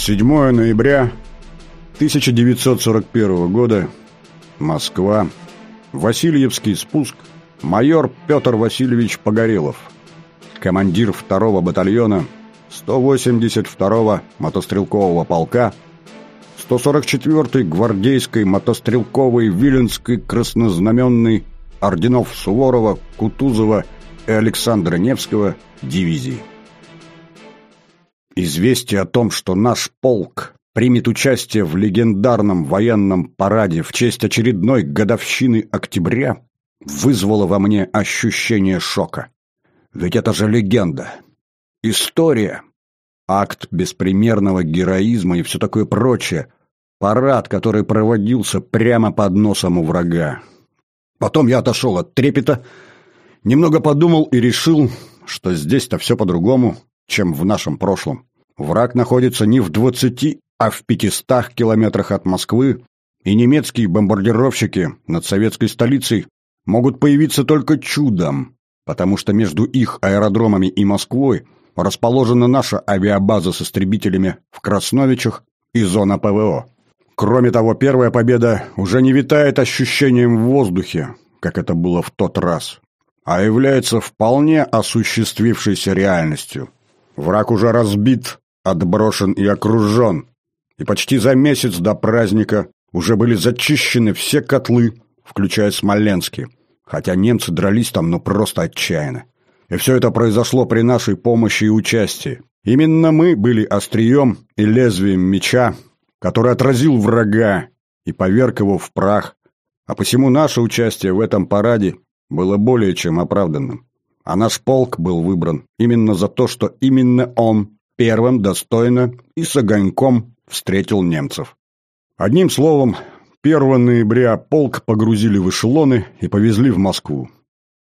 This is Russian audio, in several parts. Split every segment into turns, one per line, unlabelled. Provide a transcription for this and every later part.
7 ноября 1941 года. Москва. Васильевский спуск. Майор Петр Васильевич Погорелов. Командир 2-го батальона 182-го мотострелкового полка 144-й гвардейской мотострелковой Виленской краснознаменной орденов Суворова, Кутузова и Александра Невского дивизии. Известие о том, что наш полк примет участие в легендарном военном параде в честь очередной годовщины октября, вызвало во мне ощущение шока. Ведь это же легенда. История. Акт беспримерного героизма и все такое прочее. Парад, который проводился прямо под носом у врага. Потом я отошел от трепета, немного подумал и решил, что здесь-то все по-другому, чем в нашем прошлом. Враг находится не в двадцати, а в пятистах километрах от Москвы, и немецкие бомбардировщики над советской столицей могут появиться только чудом, потому что между их аэродромами и Москвой расположена наша авиабаза с истребителями в Красновичах и зона ПВО. Кроме того, первая победа уже не витает ощущением в воздухе, как это было в тот раз, а является вполне осуществившейся реальностью. Враг уже разбит, отброшен и окружен, и почти за месяц до праздника уже были зачищены все котлы, включая Смоленский, хотя немцы дрались там ну просто отчаянно. И все это произошло при нашей помощи и участии. Именно мы были острием и лезвием меча, который отразил врага и поверг его в прах, а посему наше участие в этом параде было более чем оправданным. А наш полк был выбран именно за то, что именно он первым достойно и с огоньком встретил немцев. Одним словом, 1 ноября полк погрузили в эшелоны и повезли в Москву.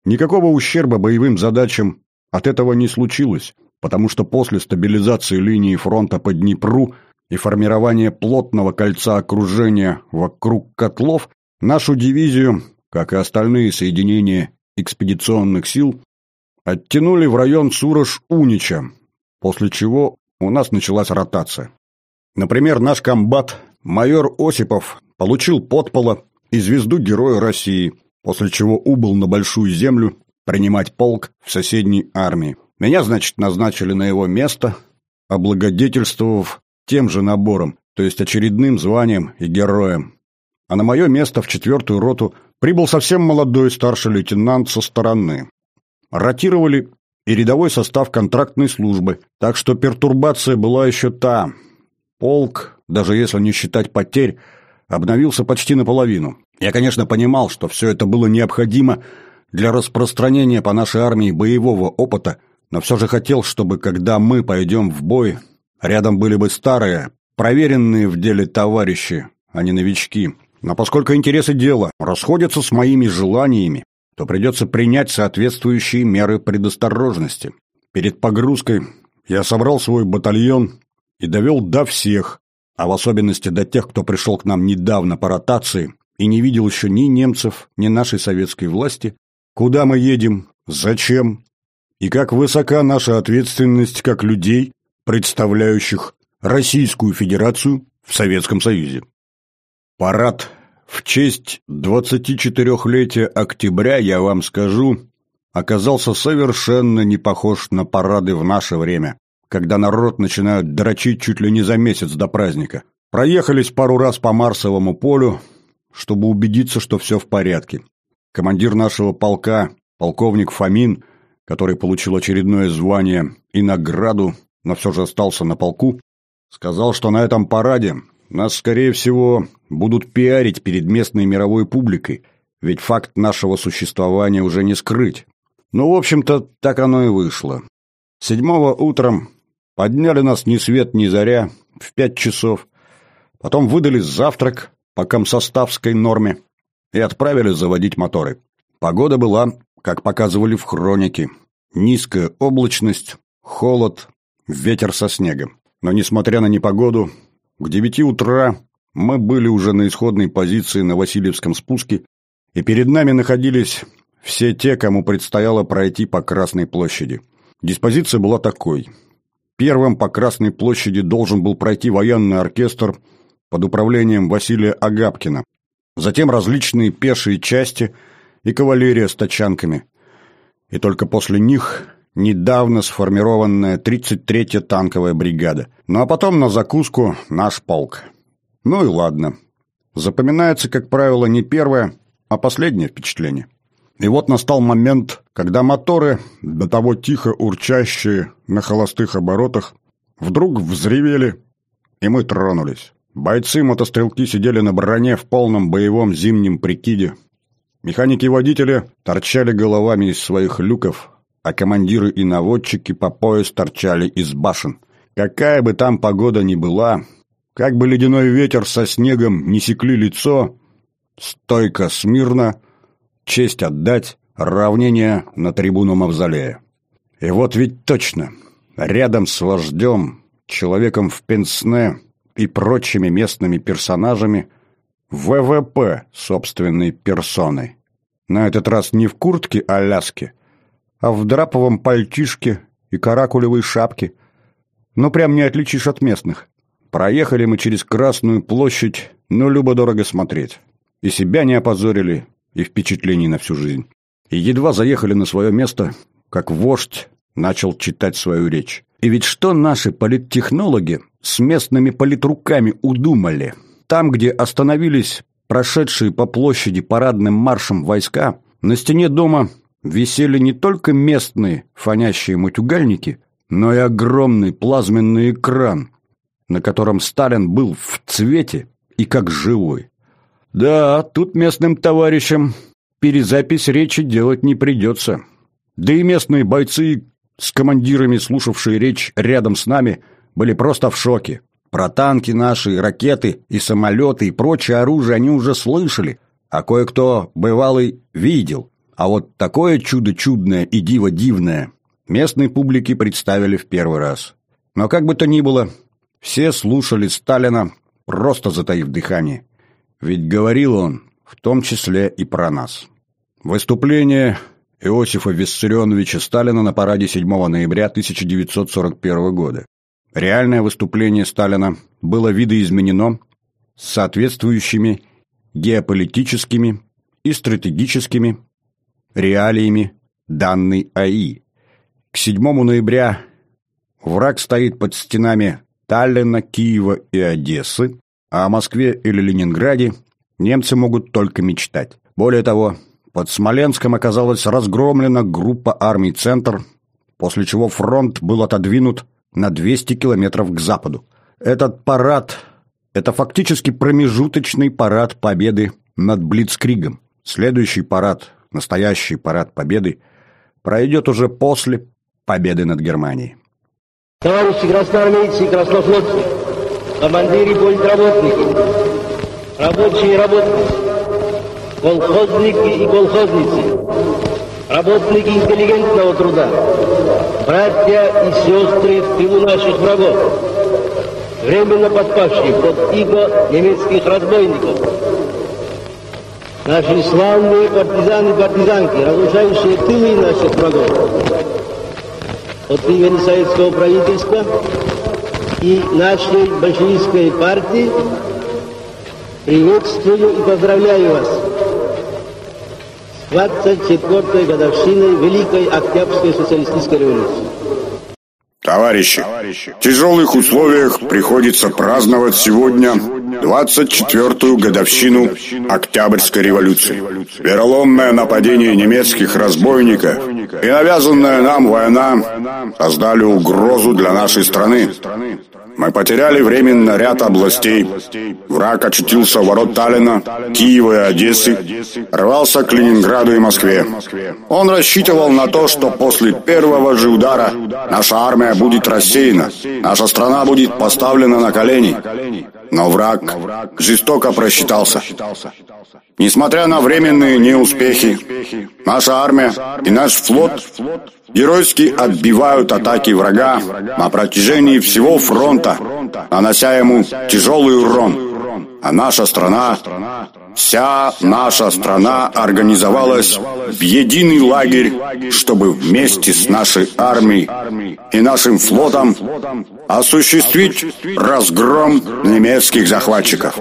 Никакого ущерба боевым задачам от этого не случилось, потому что после стабилизации линии фронта по Днепру и формирования плотного кольца окружения вокруг котлов, нашу дивизию, как и остальные соединения экспедиционных сил, оттянули в район Сурож-Унича, после чего у нас началась ротация. Например, наш комбат, майор Осипов, получил подпола и звезду Героя России, после чего убыл на Большую Землю принимать полк в соседней армии. Меня, значит, назначили на его место, облагодетельствовав тем же набором, то есть очередным званием и героем. А на мое место в четвертую роту прибыл совсем молодой старший лейтенант со стороны. Ротировали и рядовой состав контрактной службы, так что пертурбация была еще та – Полк, даже если не считать потерь, обновился почти наполовину. Я, конечно, понимал, что все это было необходимо для распространения по нашей армии боевого опыта, но все же хотел, чтобы, когда мы пойдем в бой, рядом были бы старые, проверенные в деле товарищи, а не новички. Но поскольку интересы дела расходятся с моими желаниями, то придется принять соответствующие меры предосторожности. Перед погрузкой я собрал свой батальон и довел до всех, а в особенности до тех, кто пришел к нам недавно по ротации и не видел еще ни немцев, ни нашей советской власти, куда мы едем, зачем и как высока наша ответственность как людей, представляющих Российскую Федерацию в Советском Союзе. Парад в честь 24-летия октября, я вам скажу, оказался совершенно не похож на парады в наше время когда народ начинают дрочить чуть ли не за месяц до праздника. Проехались пару раз по Марсовому полю, чтобы убедиться, что все в порядке. Командир нашего полка, полковник Фомин, который получил очередное звание и награду, но все же остался на полку, сказал, что на этом параде нас, скорее всего, будут пиарить перед местной мировой публикой, ведь факт нашего существования уже не скрыть. Ну, в общем-то, так оно и вышло. Седьмого утром Подняли нас ни свет ни заря в пять часов. Потом выдали завтрак по комсоставской норме и отправили заводить моторы. Погода была, как показывали в хронике, низкая облачность, холод, ветер со снегом. Но, несмотря на непогоду, к девяти утра мы были уже на исходной позиции на Васильевском спуске, и перед нами находились все те, кому предстояло пройти по Красной площади. Диспозиция была такой. Первым по Красной площади должен был пройти военный оркестр под управлением Василия Агапкина, затем различные пешие части и кавалерия с тачанками. И только после них недавно сформированная 33-я танковая бригада. Ну а потом на закуску наш полк. Ну и ладно. Запоминается, как правило, не первое, а последнее впечатление. И вот настал момент, когда моторы, до того тихо урчащие на холостых оборотах, вдруг взревели, и мы тронулись. Бойцы-мотострелки сидели на броне в полном боевом зимнем прикиде. Механики и водители торчали головами из своих люков, а командиры и наводчики по пояс торчали из башен. Какая бы там погода ни была, как бы ледяной ветер со снегом не секли лицо, стойко смирно — честь отдать, равнение на трибуну Мавзолея. И вот ведь точно, рядом с вождем, человеком в пенсне и прочими местными персонажами ВВП собственной персоной. На этот раз не в куртке Аляски, а в драповом пальтишке и каракулевой шапке. Ну, прям не отличишь от местных. Проехали мы через Красную площадь, но любо-дорого смотреть. И себя не опозорили, и впечатлений на всю жизнь. И едва заехали на свое место, как вождь начал читать свою речь. И ведь что наши политтехнологи с местными политруками удумали? Там, где остановились прошедшие по площади парадным маршем войска, на стене дома висели не только местные фонящие мутюгальники, но и огромный плазменный экран, на котором Сталин был в цвете и как живой. Да, тут местным товарищам перезапись речи делать не придется. Да и местные бойцы с командирами, слушавшие речь рядом с нами, были просто в шоке. Про танки наши, ракеты и самолеты и прочее оружие они уже слышали, а кое-кто, бывалый, видел. А вот такое чудо чудное и диво дивное местной публике представили в первый раз. Но как бы то ни было, все слушали Сталина, просто затаив дыхание. Ведь говорил он в том числе и про нас. Выступление Иосифа Виссарионовича Сталина на параде 7 ноября 1941 года. Реальное выступление Сталина было видоизменено с соответствующими геополитическими и стратегическими реалиями данной АИ. К 7 ноября враг стоит под стенами Таллина, Киева и Одессы, а о Москве или Ленинграде немцы могут только мечтать. Более того, под Смоленском оказалась разгромлена группа армий «Центр», после чего фронт был отодвинут на 200 километров к западу. Этот парад – это фактически промежуточный парад победы над Блицкригом. Следующий парад, настоящий парад победы, пройдет уже после победы над Германией.
Товарищи красноармейцы и краснофлотцы, командиры политработники, рабочие и работницы, колхозники и колхозницы, работники интеллигентного труда, братья и сестры в тылу наших врагов, временно подпавшие под иго немецких разбойников, наши славные партизаны и партизанки, разрушающие тылы наших врагов. От имени советского правительства и нашей большевистской партии приветствую и поздравляю вас с 24-й годовщиной Великой Октябрьской социалистической революции.
Товарищи, в тяжелых условиях приходится праздновать сегодня 24-ю годовщину Октябрьской революции. Вероломное нападение немецких разбойников и навязанная нам война создали угрозу для нашей страны. Мы потеряли временно ряд областей. Враг очутился в ворот Таллина, Киева и Одессы, рвался к Ленинграду и Москве. Он рассчитывал на то, что после первого же удара наша армия будет рассеяна, наша страна будет поставлена на колени. Но враг жестоко просчитался. Несмотря на временные неуспехи, наша армия и наш флот геройски отбивают атаки врага на протяжении всего фронта, нанося ему тяжелый урон.
А наша страна, вся наша страна организовалась в единый лагерь, чтобы вместе с нашей армией и нашим флотом осуществить разгром немецких захватчиков.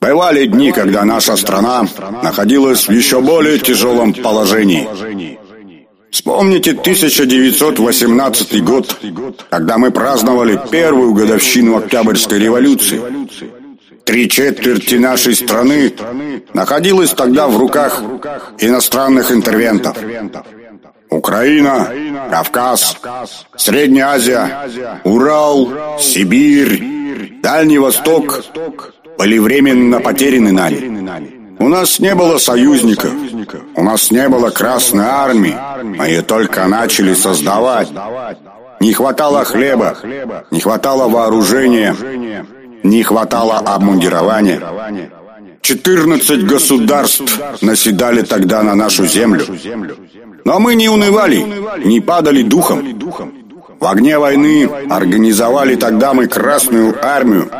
Бывали дни, когда наша страна находилась в еще более тяжелом положении. Вспомните 1918 год, когда мы праздновали первую годовщину Октябрьской революции. Три четверти нашей страны находилась тогда в руках иностранных интервентов. Украина, Кавказ, Средняя Азия, Урал, Сибирь, Дальний Восток были временно потеряны нами. У нас не было союзников, у нас не было Красной Армии, мы ее только начали создавать. Не хватало хлеба, не хватало вооружения, не хватало обмундирования. 14 государств наседали тогда на нашу землю. Но мы не унывали, не падали духом. В огне войны организовали тогда мы Красную Армию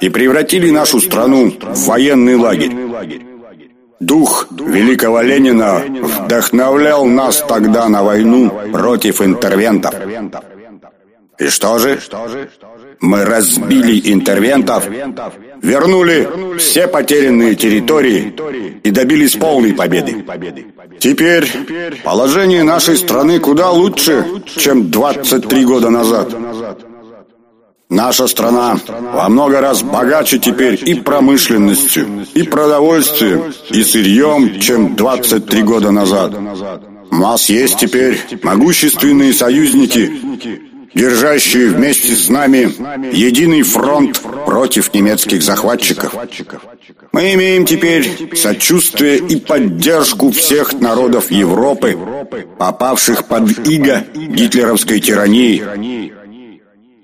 и превратили нашу страну в военный лагерь. Дух великого Ленина вдохновлял нас тогда на войну против интервентов. И что же? Мы разбили интервентов, вернули все потерянные территории и добились полной победы. Теперь положение нашей страны куда лучше, чем 23 года назад. Наша страна во много раз богаче теперь и промышленностью, и продовольствием, и сырьем, чем 23 года назад. У нас есть теперь могущественные союзники, держащие вместе с нами единый фронт против немецких захватчиков. Мы имеем теперь сочувствие и поддержку всех народов Европы, попавших под иго гитлеровской тирании.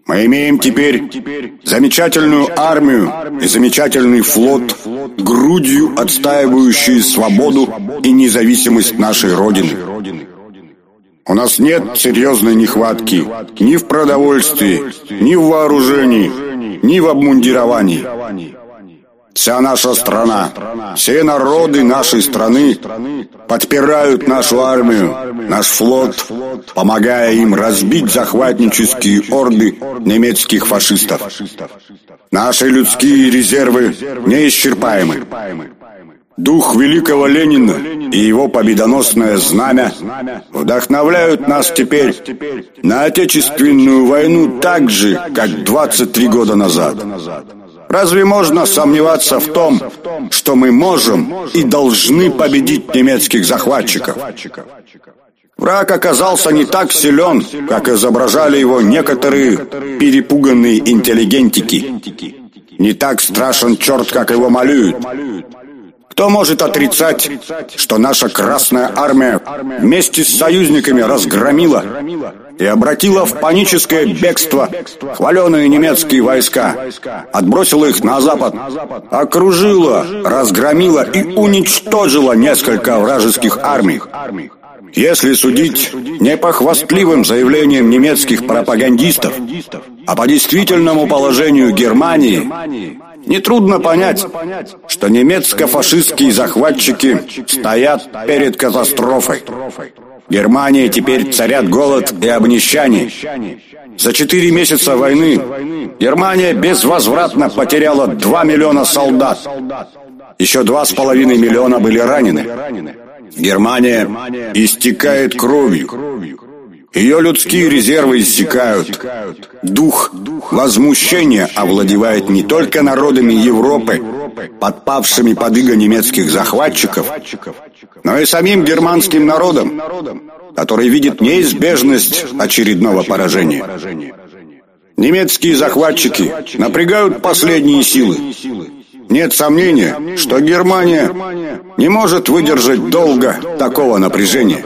Мы имеем теперь замечательную армию и замечательный флот, грудью отстаивающий свободу и независимость нашей Родины. У нас нет серьезной нехватки ни в продовольствии, ни в вооружении, ни в обмундировании. Вся наша страна, все народы нашей страны подпирают нашу армию, наш флот, помогая им разбить захватнические орды немецких фашистов. Наши людские резервы неисчерпаемы. Дух великого Ленина и его победоносное знамя вдохновляют нас теперь на Отечественную войну так же, как 23 года назад. Разве можно сомневаться в том, что мы можем и должны победить немецких захватчиков? Враг оказался не так силен, как изображали его некоторые перепуганные интеллигентики. Не так страшен черт, как его малюют. Кто может отрицать, что наша Красная Армия вместе с союзниками разгромила и обратила в паническое бегство хваленые немецкие войска, отбросила их на запад, окружила, разгромила и уничтожила несколько вражеских армий? Если судить не по хвастливым заявлениям немецких пропагандистов, а по действительному положению Германии, Нетрудно понять, что немецко-фашистские захватчики стоят перед катастрофой. Германии теперь царят голод и обнищание. За четыре месяца войны Германия безвозвратно потеряла 2 миллиона солдат. Еще два с половиной миллиона были ранены. Германия истекает кровью. Ее людские резервы иссякают. Дух возмущения овладевает не только народами Европы, подпавшими под иго немецких захватчиков, но и самим германским народом, который видит неизбежность очередного поражения. Немецкие захватчики напрягают последние силы. Нет сомнения, что Германия не может выдержать долго такого напряжения.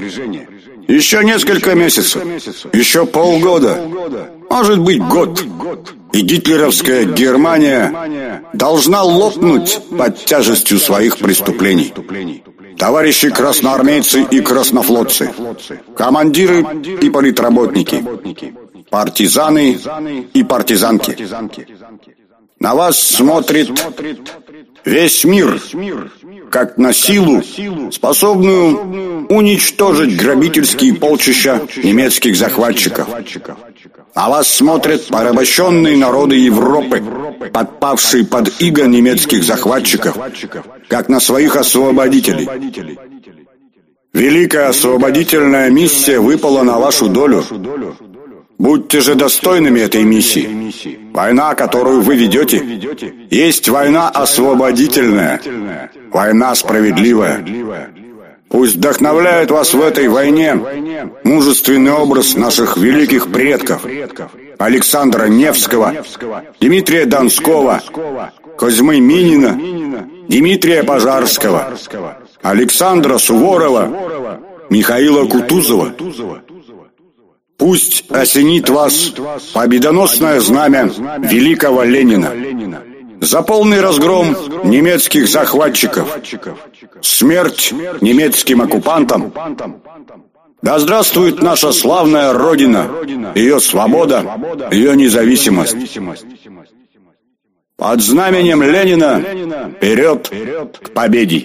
Еще несколько месяцев, еще полгода, может быть год. И гитлеровская Германия должна лопнуть под тяжестью своих преступлений. Товарищи красноармейцы и краснофлотцы, командиры и политработники, партизаны и партизанки. На вас смотрит весь мир, как на силу, способную уничтожить грабительские полчища немецких захватчиков. На вас смотрят порабощенные народы Европы, подпавшие под иго немецких захватчиков, как на своих освободителей. Великая освободительная миссия выпала на вашу долю. Будьте же достойными этой миссии. Война, которую вы ведете, есть война освободительная, война справедливая. Пусть вдохновляет вас в этой войне мужественный образ наших великих предков Александра Невского, Дмитрия Донского, Козьмы Минина, Дмитрия Пожарского, Александра Суворова, Михаила Кутузова. Пусть осенит вас победоносное знамя великого Ленина. за полный разгром немецких захватчиков, смерть немецким оккупантам. Да здравствует наша славная Родина, ее свобода, ее независимость. Под знаменем Ленина вперед к победе!